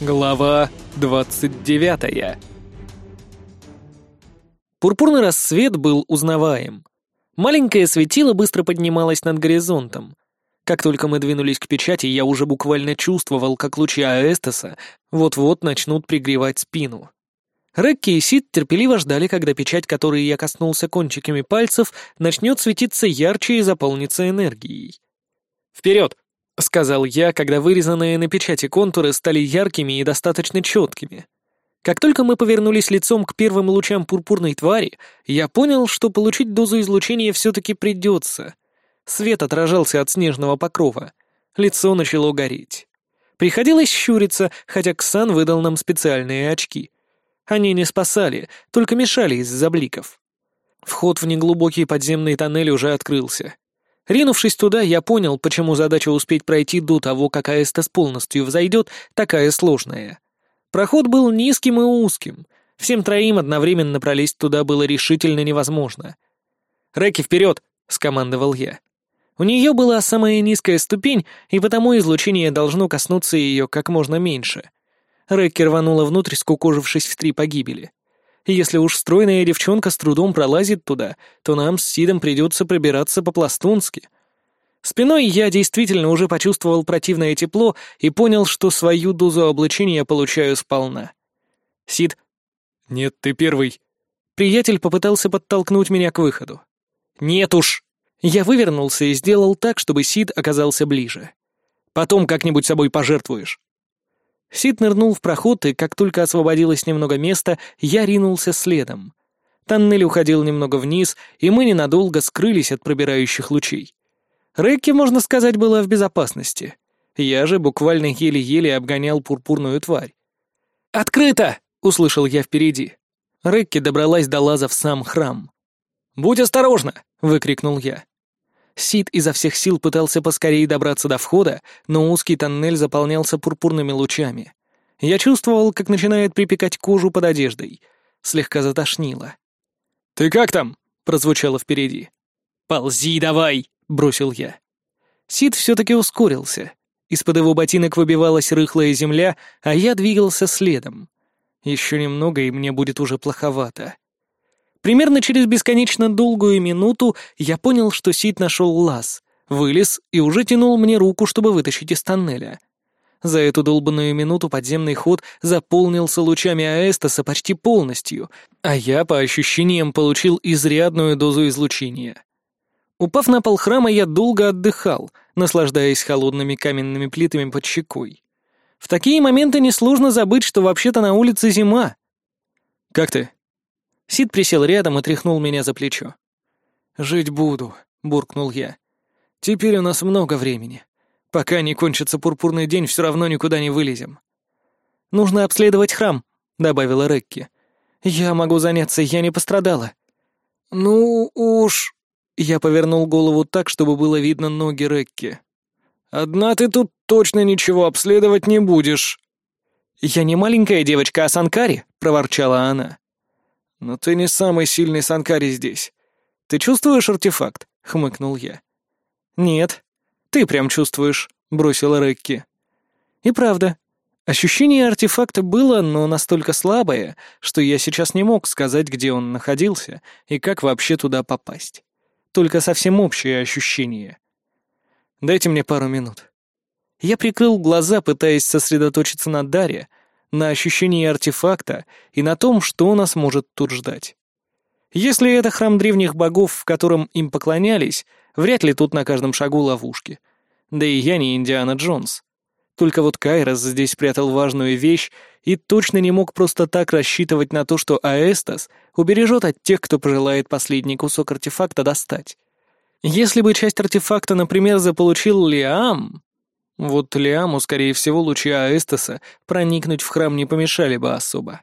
Глава 29 Пурпурный рассвет был узнаваем. Маленькое светило быстро поднималось над горизонтом. Как только мы двинулись к печати, я уже буквально чувствовал, как лучи Аэстеса вот-вот начнут пригревать спину. Рекки и Сид терпеливо ждали, когда печать, которой я коснулся кончиками пальцев, начнет светиться ярче и заполнится энергией. «Вперед!» — сказал я, когда вырезанные на печати контуры стали яркими и достаточно четкими. Как только мы повернулись лицом к первым лучам пурпурной твари, я понял, что получить дозу излучения все-таки придется. Свет отражался от снежного покрова. Лицо начало гореть. Приходилось щуриться, хотя Ксан выдал нам специальные очки. Они не спасали, только мешали из-за бликов. Вход в неглубокий подземный тоннель уже открылся. Ринувшись туда, я понял, почему задача успеть пройти до того, как Аэстас полностью взойдет, такая сложная. Проход был низким и узким. Всем троим одновременно пролезть туда было решительно невозможно. «Рэки, вперед!» — скомандовал я. У нее была самая низкая ступень, и потому излучение должно коснуться ее как можно меньше. Рэкки рванула внутрь, скукожившись в три погибели. Если уж стройная девчонка с трудом пролазит туда, то нам с Сидом придется пробираться по-пластунски. Спиной я действительно уже почувствовал противное тепло и понял, что свою дозу облачения получаю сполна. Сид. Нет, ты первый. Приятель попытался подтолкнуть меня к выходу. Нет уж. Я вывернулся и сделал так, чтобы Сид оказался ближе. Потом как-нибудь собой пожертвуешь. Сид нырнул в проход, и как только освободилось немного места, я ринулся следом. Тоннель уходил немного вниз, и мы ненадолго скрылись от пробирающих лучей. Рэкки, можно сказать, была в безопасности. Я же буквально еле-еле обгонял пурпурную тварь. «Открыто!» — услышал я впереди. Рэкки добралась до лаза в сам храм. «Будь осторожна!» — выкрикнул я. Сид изо всех сил пытался поскорее добраться до входа, но узкий тоннель заполнялся пурпурными лучами. Я чувствовал, как начинает припекать кожу под одеждой. Слегка затошнило. «Ты как там?» — прозвучало впереди. «Ползи давай!» — бросил я. Сид все-таки ускорился. Из-под его ботинок выбивалась рыхлая земля, а я двигался следом. Еще немного, и мне будет уже плоховато. Примерно через бесконечно долгую минуту я понял, что Сид нашел лаз, вылез и уже тянул мне руку, чтобы вытащить из тоннеля. За эту долбанную минуту подземный ход заполнился лучами Аэстаса почти полностью, а я, по ощущениям, получил изрядную дозу излучения. Упав на пол храма, я долго отдыхал, наслаждаясь холодными каменными плитами под щекой. В такие моменты несложно забыть, что вообще-то на улице зима. «Как ты?» Сид присел рядом и тряхнул меня за плечо. «Жить буду», — буркнул я. «Теперь у нас много времени. Пока не кончится пурпурный день, все равно никуда не вылезем». «Нужно обследовать храм», — добавила Рекки. «Я могу заняться, я не пострадала». «Ну уж...» Я повернул голову так, чтобы было видно ноги Рекки. «Одна ты тут точно ничего обследовать не будешь». «Я не маленькая девочка, а Санкари», — проворчала она. «Но ты не самый сильный Санкари здесь. Ты чувствуешь артефакт?» — хмыкнул я. «Нет. Ты прям чувствуешь», — бросила Рекки. «И правда. Ощущение артефакта было, но настолько слабое, что я сейчас не мог сказать, где он находился и как вообще туда попасть. Только совсем общее ощущение. Дайте мне пару минут». Я прикрыл глаза, пытаясь сосредоточиться на Даре, на ощущении артефакта и на том, что нас может тут ждать. Если это храм древних богов, в котором им поклонялись, вряд ли тут на каждом шагу ловушки. Да и я не Индиана Джонс. Только вот Кайрос здесь спрятал важную вещь и точно не мог просто так рассчитывать на то, что Аэстас убережет от тех, кто пожелает последний кусок артефакта достать. Если бы часть артефакта, например, заполучил Лиам, вот Лиаму, скорее всего, лучи Аэстеса проникнуть в храм не помешали бы особо.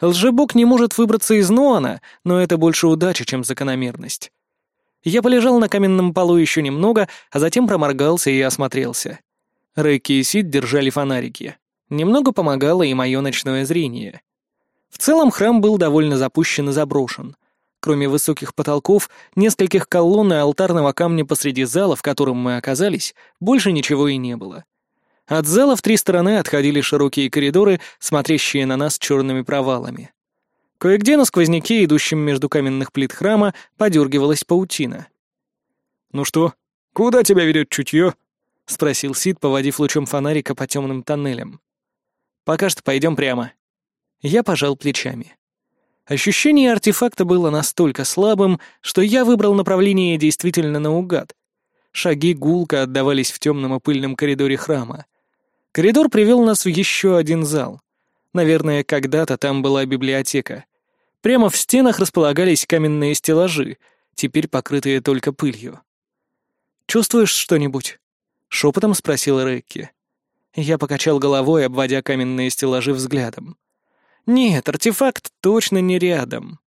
Лжебог не может выбраться из Ноана, но это больше удача, чем закономерность. Я полежал на каменном полу еще немного, а затем проморгался и осмотрелся. Рэки и Сид держали фонарики. Немного помогало и мое ночное зрение. В целом храм был довольно запущен и заброшен. Кроме высоких потолков, нескольких колонн и алтарного камня посреди зала, в котором мы оказались, больше ничего и не было. От зала в три стороны отходили широкие коридоры, смотрящие на нас черными провалами. Кое-где на сквозняке, идущем между каменных плит храма, подергивалась паутина. «Ну что, куда тебя ведет чутье?» — спросил Сид, поводив лучом фонарика по темным тоннелям. «Пока что пойдем прямо». Я пожал плечами. Ощущение артефакта было настолько слабым, что я выбрал направление действительно наугад. Шаги гулко отдавались в темном и пыльном коридоре храма. Коридор привел нас в еще один зал. Наверное, когда-то там была библиотека. Прямо в стенах располагались каменные стеллажи, теперь покрытые только пылью. «Чувствуешь что-нибудь?» — шепотом спросил Рекки. Я покачал головой, обводя каменные стеллажи взглядом. «Нет, артефакт точно не рядом».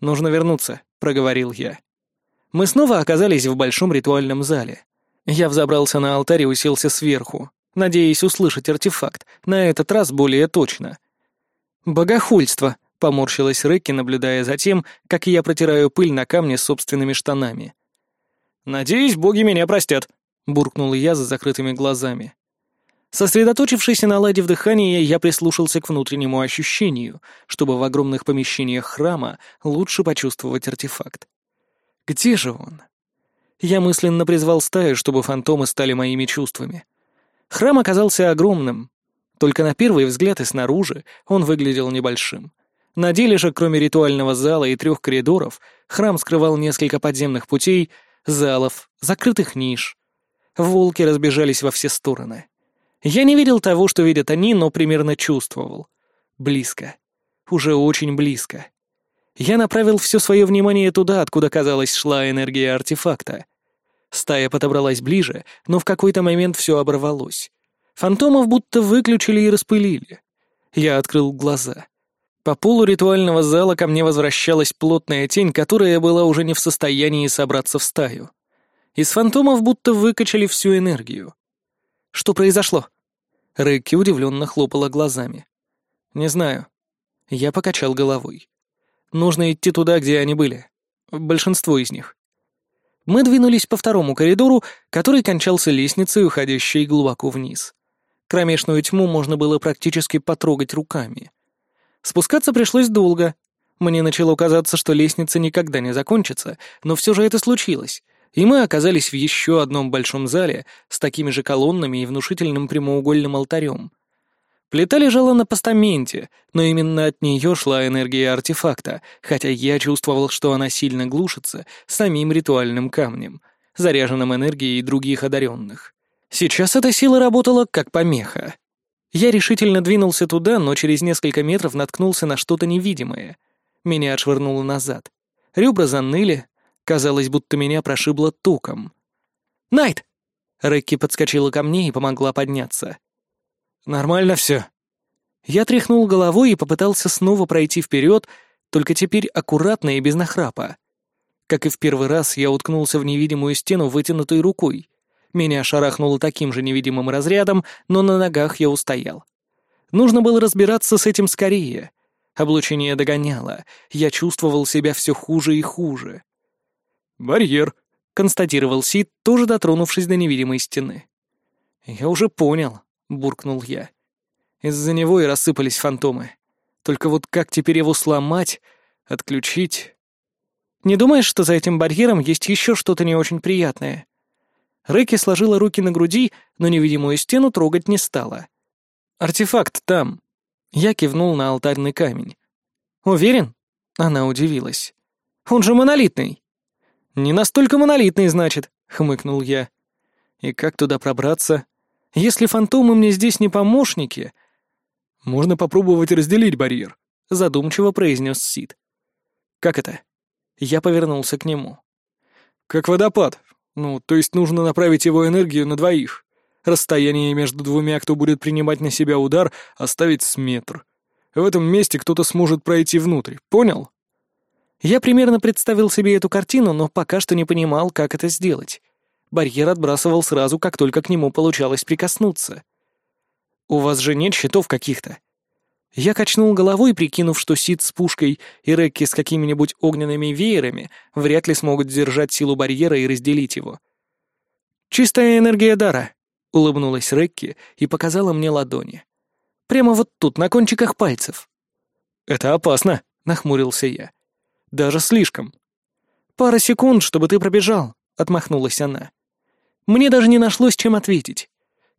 «Нужно вернуться», — проговорил я. Мы снова оказались в большом ритуальном зале. Я взобрался на алтарь и уселся сверху, надеясь услышать артефакт, на этот раз более точно. «Богохульство», — поморщилась Рэкки, наблюдая за тем, как я протираю пыль на камне собственными штанами. «Надеюсь, боги меня простят», — буркнул я за закрытыми глазами. Сосредоточившись на ладе в дыхании, я прислушался к внутреннему ощущению, чтобы в огромных помещениях храма лучше почувствовать артефакт. Где же он? Я мысленно призвал стаю, чтобы фантомы стали моими чувствами. Храм оказался огромным. Только на первый взгляд и снаружи он выглядел небольшим. На деле же, кроме ритуального зала и трех коридоров, храм скрывал несколько подземных путей, залов, закрытых ниш. Волки разбежались во все стороны. Я не видел того, что видят они, но примерно чувствовал. Близко. Уже очень близко. Я направил все свое внимание туда, откуда, казалось, шла энергия артефакта. Стая подобралась ближе, но в какой-то момент все оборвалось. Фантомов будто выключили и распылили. Я открыл глаза. По полу ритуального зала ко мне возвращалась плотная тень, которая была уже не в состоянии собраться в стаю. Из фантомов будто выкачали всю энергию. Что произошло? Рэкки удивленно хлопала глазами. Не знаю. Я покачал головой. Нужно идти туда, где они были. Большинство из них. Мы двинулись по второму коридору, который кончался лестницей, уходящей глубоко вниз. Кромешную тьму можно было практически потрогать руками. Спускаться пришлось долго. Мне начало казаться, что лестница никогда не закончится, но все же это случилось, и мы оказались в еще одном большом зале с такими же колоннами и внушительным прямоугольным алтарем. Плита лежала на постаменте, но именно от нее шла энергия артефакта, хотя я чувствовал, что она сильно глушится самим ритуальным камнем, заряженным энергией других одаренных. Сейчас эта сила работала как помеха. Я решительно двинулся туда, но через несколько метров наткнулся на что-то невидимое. Меня отшвырнуло назад. Ребра заныли, казалось, будто меня прошибло током. «Найт!» Рэкки подскочила ко мне и помогла подняться. «Нормально все». Я тряхнул головой и попытался снова пройти вперед, только теперь аккуратно и без нахрапа. Как и в первый раз, я уткнулся в невидимую стену вытянутой рукой. Меня шарахнуло таким же невидимым разрядом, но на ногах я устоял. Нужно было разбираться с этим скорее. Облучение догоняло. Я чувствовал себя все хуже и хуже. «Барьер», — констатировал Сид, тоже дотронувшись до невидимой стены. «Я уже понял», — буркнул я. Из-за него и рассыпались фантомы. Только вот как теперь его сломать, отключить? Не думаешь, что за этим барьером есть еще что-то не очень приятное? Рэки сложила руки на груди, но невидимую стену трогать не стала. «Артефакт там». Я кивнул на алтарный камень. «Уверен?» Она удивилась. «Он же монолитный». «Не настолько монолитный, значит», — хмыкнул я. «И как туда пробраться?» Если фантомы мне здесь не помощники...» «Можно попробовать разделить барьер», — задумчиво произнес Сид. «Как это?» Я повернулся к нему. «Как водопад. Ну, то есть нужно направить его энергию на двоих. Расстояние между двумя, кто будет принимать на себя удар, оставить с метр. В этом месте кто-то сможет пройти внутрь, понял?» Я примерно представил себе эту картину, но пока что не понимал, как это сделать. Барьер отбрасывал сразу, как только к нему получалось прикоснуться. «У вас же нет щитов каких-то?» Я качнул головой, прикинув, что Сид с пушкой и Рекки с какими-нибудь огненными веерами вряд ли смогут держать силу барьера и разделить его. «Чистая энергия дара». — улыбнулась Рекки и показала мне ладони. «Прямо вот тут, на кончиках пальцев». «Это опасно», — нахмурился я. «Даже слишком». «Пара секунд, чтобы ты пробежал», — отмахнулась она. Мне даже не нашлось, чем ответить.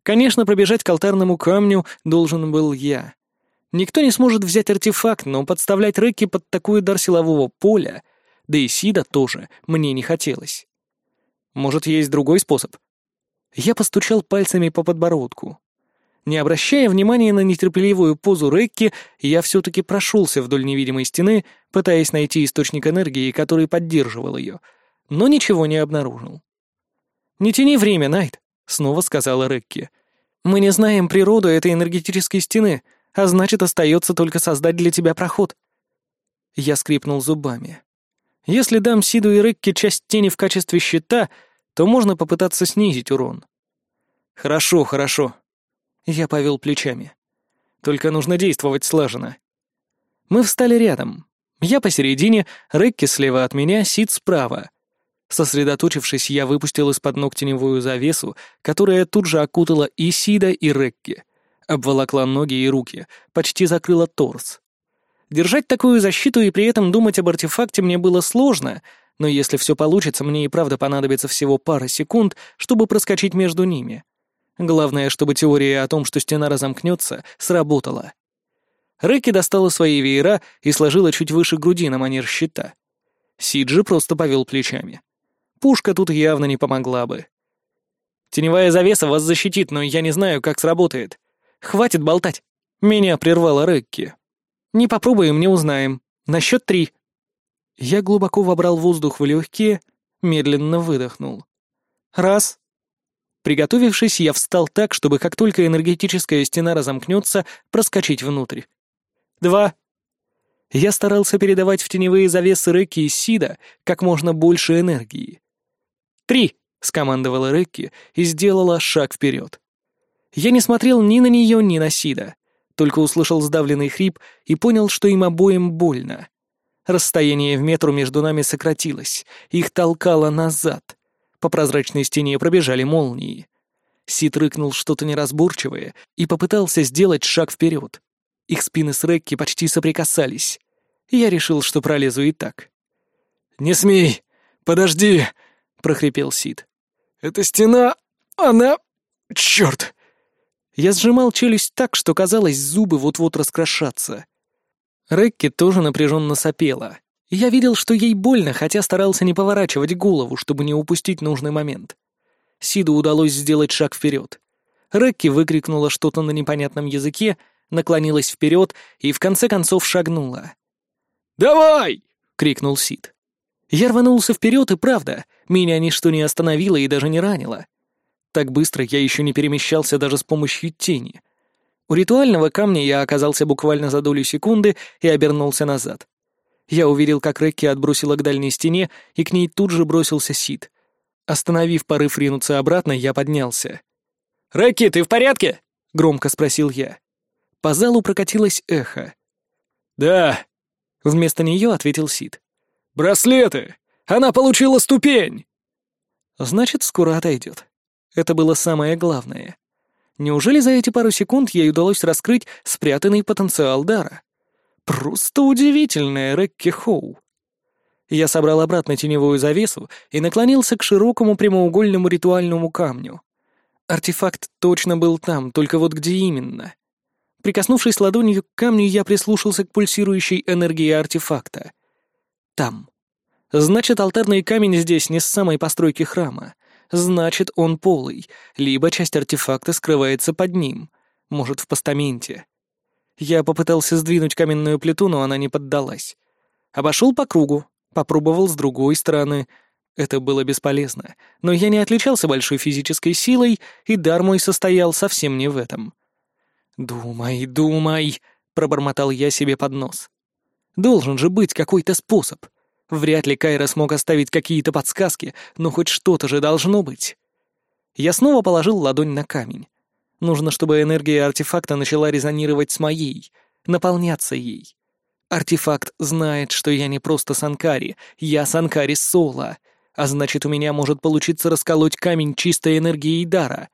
Конечно, пробежать к алтарному камню должен был я. Никто не сможет взять артефакт, но подставлять Рекки под такой удар силового поля, да и Сида тоже, мне не хотелось. Может, есть другой способ? Я постучал пальцами по подбородку. Не обращая внимания на нетерпеливую позу Рекки, я все-таки прошелся вдоль невидимой стены, пытаясь найти источник энергии, который поддерживал ее, но ничего не обнаружил. «Не тяни время, Найт», — снова сказала Рекки. «Мы не знаем природу этой энергетической стены, а значит, остается только создать для тебя проход». Я скрипнул зубами. Если дам Сиду и Рекки часть тени в качестве щита, то можно попытаться снизить урон. «Хорошо, хорошо», я повел плечами. Только нужно действовать слаженно. Мы встали рядом. Я посередине, Рекки слева от меня, Сид справа. Сосредоточившись, я выпустил из-под ног теневую завесу, которая тут же окутала и Сида, и Рекки. Обволокла ноги и руки, почти закрыла торс. Держать такую защиту и при этом думать об артефакте мне было сложно, но если все получится, мне и правда понадобится всего пара секунд, чтобы проскочить между ними. Главное, чтобы теория о том, что стена разомкнется, сработала. Рэки достала свои веера и сложила чуть выше груди на манер щита. Сиджи просто повел плечами. Пушка тут явно не помогла бы. «Теневая завеса вас защитит, но я не знаю, как сработает. Хватит болтать!» Меня прервала Рэкки. «Не попробуем, не узнаем. На счет три». Я глубоко вобрал воздух в легкие, медленно выдохнул. Раз, Приготовившись, я встал так, чтобы как только энергетическая стена разомкнется, проскочить внутрь. Два. Я старался передавать в теневые завесы Рэки и Сида как можно больше энергии. Три, скомандовала Рэки и сделала шаг вперед. Я не смотрел ни на нее, ни на Сида, только услышал сдавленный хрип и понял, что им обоим больно. Расстояние в метру между нами сократилось, их толкало назад — по прозрачной стене пробежали молнии. Сид рыкнул что-то неразборчивое и попытался сделать шаг вперед. Их спины с Рекки почти соприкасались. Я решил, что пролезу и так. «Не смей! Подожди!» — прохрипел Сид. «Эта стена... она... чёрт!» Я сжимал челюсть так, что казалось, зубы вот-вот раскрошатся. Рекки тоже напряженно сопела. Я видел, что ей больно, хотя старался не поворачивать голову, чтобы не упустить нужный момент. Сиду удалось сделать шаг вперед. Рекки выкрикнула что-то на непонятном языке, наклонилась вперед и в конце концов шагнула. «Давай!» — крикнул Сид. Я рванулся вперед, и правда, меня ничто не остановило и даже не ранило. Так быстро я еще не перемещался даже с помощью тени. У ритуального камня я оказался буквально за долю секунды и обернулся назад. Я увидел, как Рекки отбросила к дальней стене, и к ней тут же бросился Сид. Остановив порыв ринуться обратно, я поднялся. «Рекки, ты в порядке?» — громко спросил я. По залу прокатилось эхо. «Да», — вместо нее ответил Сид. «Браслеты! Она получила ступень!» «Значит, скоро отойдет. Это было самое главное. Неужели за эти пару секунд ей удалось раскрыть спрятанный потенциал дара?» Просто удивительная Рекки Хоу. Я собрал обратно теневую завесу и наклонился к широкому прямоугольному ритуальному камню. Артефакт точно был там, только вот где именно. Прикоснувшись ладонью к камню, я прислушался к пульсирующей энергии артефакта. Там. Значит, алтарный камень здесь не с самой постройки храма. Значит, он полый, либо часть артефакта скрывается под ним, может, в постаменте. Я попытался сдвинуть каменную плиту, но она не поддалась. Обошел по кругу, попробовал с другой стороны. Это было бесполезно, но я не отличался большой физической силой, и дар мой состоял совсем не в этом. «Думай, думай», — пробормотал я себе под нос. «Должен же быть какой-то способ. Вряд ли Кайра смог оставить какие-то подсказки, но хоть что-то же должно быть». Я снова положил ладонь на камень. Нужно, чтобы энергия артефакта начала резонировать с моей, наполняться ей. Артефакт знает, что я не просто Санкари, я Санкари Соло, а значит, у меня может получиться расколоть камень чистой энергии дара.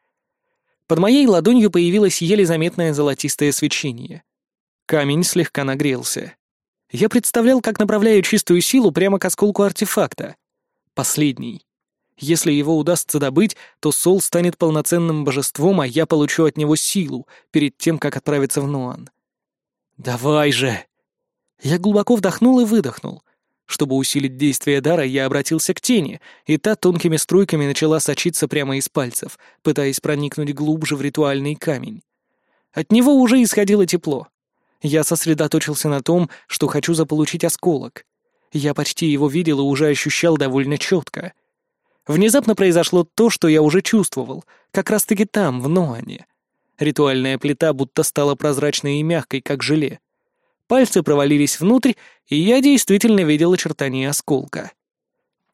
Под моей ладонью появилось еле заметное золотистое свечение. Камень слегка нагрелся. Я представлял, как направляю чистую силу прямо к осколку артефакта. Последний. Если его удастся добыть, то Сол станет полноценным божеством, а я получу от него силу перед тем, как отправиться в Нуан. «Давай же!» Я глубоко вдохнул и выдохнул. Чтобы усилить действие дара, я обратился к тени, и та тонкими струйками начала сочиться прямо из пальцев, пытаясь проникнуть глубже в ритуальный камень. От него уже исходило тепло. Я сосредоточился на том, что хочу заполучить осколок. Я почти его видел и уже ощущал довольно четко. Внезапно произошло то, что я уже чувствовал, как раз-таки там, в Ноане. Ритуальная плита будто стала прозрачной и мягкой, как желе. Пальцы провалились внутрь, и я действительно видел очертания осколка.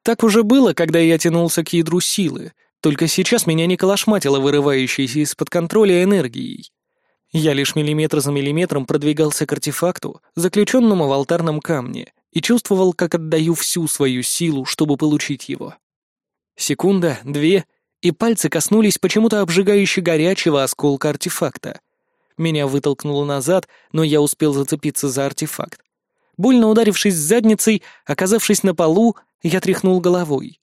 Так уже было, когда я тянулся к ядру силы, только сейчас меня не колошматило вырывающейся из-под контроля энергией. Я лишь миллиметр за миллиметром продвигался к артефакту, заключенному в алтарном камне, и чувствовал, как отдаю всю свою силу, чтобы получить его. Секунда, две, и пальцы коснулись почему-то обжигающе горячего осколка артефакта. Меня вытолкнуло назад, но я успел зацепиться за артефакт. Больно ударившись задницей, оказавшись на полу, я тряхнул головой.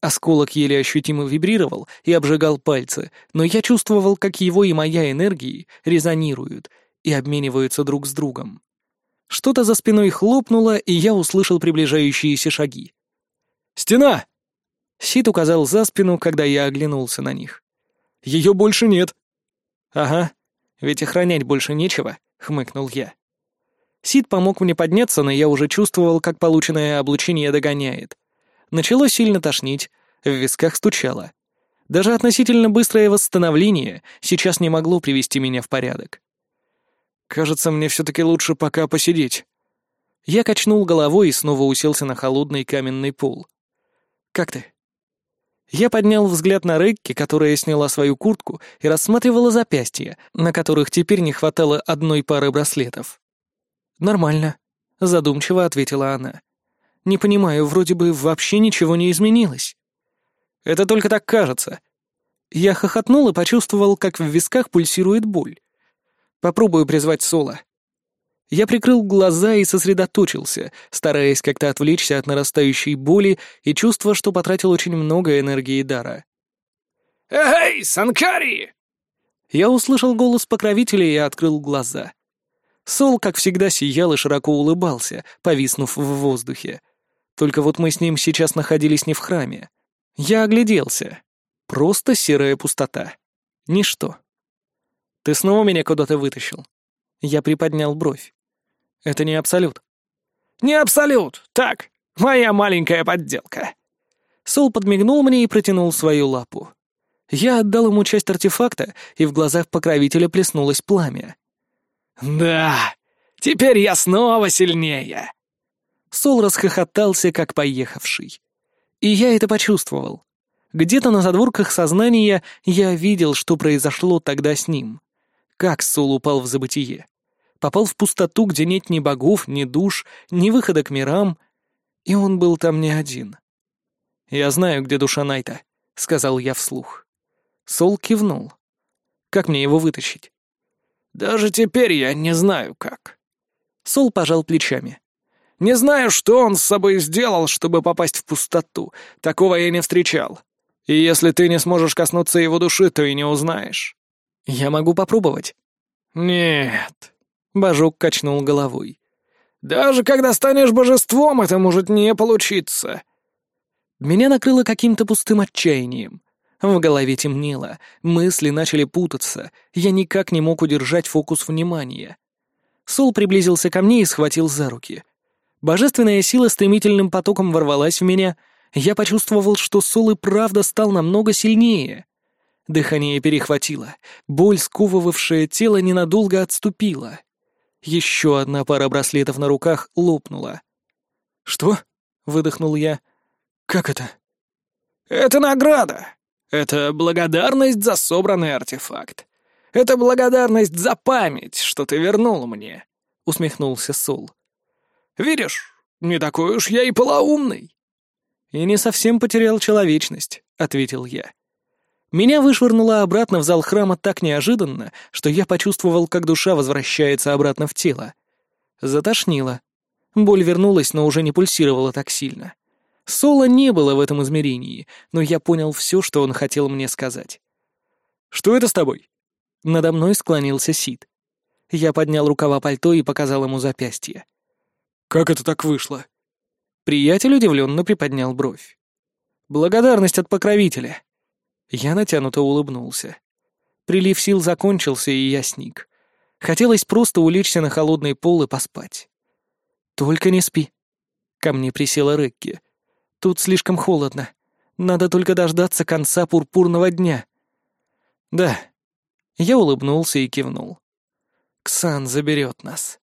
Осколок еле ощутимо вибрировал и обжигал пальцы, но я чувствовал, как его и моя энергии резонируют и обмениваются друг с другом. Что-то за спиной хлопнуло, и я услышал приближающиеся шаги. «Стена!» Сид указал за спину, когда я оглянулся на них. «Ее больше нет». «Ага, ведь охранять больше нечего», — хмыкнул я. Сид помог мне подняться, но я уже чувствовал, как полученное облучение догоняет. Начало сильно тошнить, в висках стучало. Даже относительно быстрое восстановление сейчас не могло привести меня в порядок. «Кажется, мне все-таки лучше пока посидеть». Я качнул головой и снова уселся на холодный каменный пол. «Как ты?» Я поднял взгляд на Рекки, которая сняла свою куртку и рассматривала запястья, на которых теперь не хватало одной пары браслетов. «Нормально», — задумчиво ответила она. Не понимаю, вроде бы вообще ничего не изменилось. Это только так кажется. Я хохотнул и почувствовал, как в висках пульсирует боль. Попробую призвать Соло. Я прикрыл глаза и сосредоточился, стараясь как-то отвлечься от нарастающей боли и чувства, что потратил очень много энергии дара. «Эй, Санкари!» Я услышал голос покровителя и открыл глаза. Сол, как всегда, сиял и широко улыбался, повиснув в воздухе. Только вот мы с ним сейчас находились не в храме. Я огляделся. Просто серая пустота. Ничто. Ты снова меня куда-то вытащил. Я приподнял бровь. Это не абсолют. Не абсолют, так, моя маленькая подделка. Сол подмигнул мне и протянул свою лапу. Я отдал ему часть артефакта, и в глазах покровителя плеснулось пламя. «Да, теперь я снова сильнее!» Сол расхохотался, как поехавший. И я это почувствовал. Где-то на задворках сознания я видел, что произошло тогда с ним. Как Сол упал в забытие. Попал в пустоту, где нет ни богов, ни душ, ни выхода к мирам. И он был там не один. «Я знаю, где душа Найта», — сказал я вслух. Сол кивнул. «Как мне его вытащить?» «Даже теперь я не знаю, как». Сол пожал плечами. Не знаю, что он с собой сделал, чтобы попасть в пустоту. Такого я не встречал. И если ты не сможешь коснуться его души, то и не узнаешь. Я могу попробовать. Нет. Божок качнул головой. Даже когда станешь божеством, это может не получиться. Меня накрыло каким-то пустым отчаянием. В голове темнело, мысли начали путаться, я никак не мог удержать фокус внимания. Сол приблизился ко мне и схватил за руки. Божественная сила стремительным потоком ворвалась в меня. Я почувствовал, что Сол и правда стал намного сильнее. Дыхание перехватило. Боль, сковывавшая тело, ненадолго отступила. Еще одна пара браслетов на руках лопнула. «Что?» — выдохнул я. «Как это?» «Это награда. Это благодарность за собранный артефакт. Это благодарность за память, что ты вернул мне», — усмехнулся Сол. Видишь, не такой уж я и полоумный». «И не совсем потерял человечность», — ответил я. Меня вышвырнуло обратно в зал храма так неожиданно, что я почувствовал, как душа возвращается обратно в тело. Затошнило. Боль вернулась, но уже не пульсировала так сильно. Соло не было в этом измерении, но я понял все, что он хотел мне сказать. «Что это с тобой?» Надо мной склонился Сид. Я поднял рукава пальто и показал ему запястье. «Как это так вышло?» Приятель удивленно приподнял бровь. «Благодарность от покровителя». Я натянуто улыбнулся. Прилив сил закончился, и я сник. Хотелось просто улечься на холодный пол и поспать. «Только не спи». Ко мне присела Рекки. «Тут слишком холодно. Надо только дождаться конца пурпурного дня». «Да». Я улыбнулся и кивнул. «Ксан заберет нас».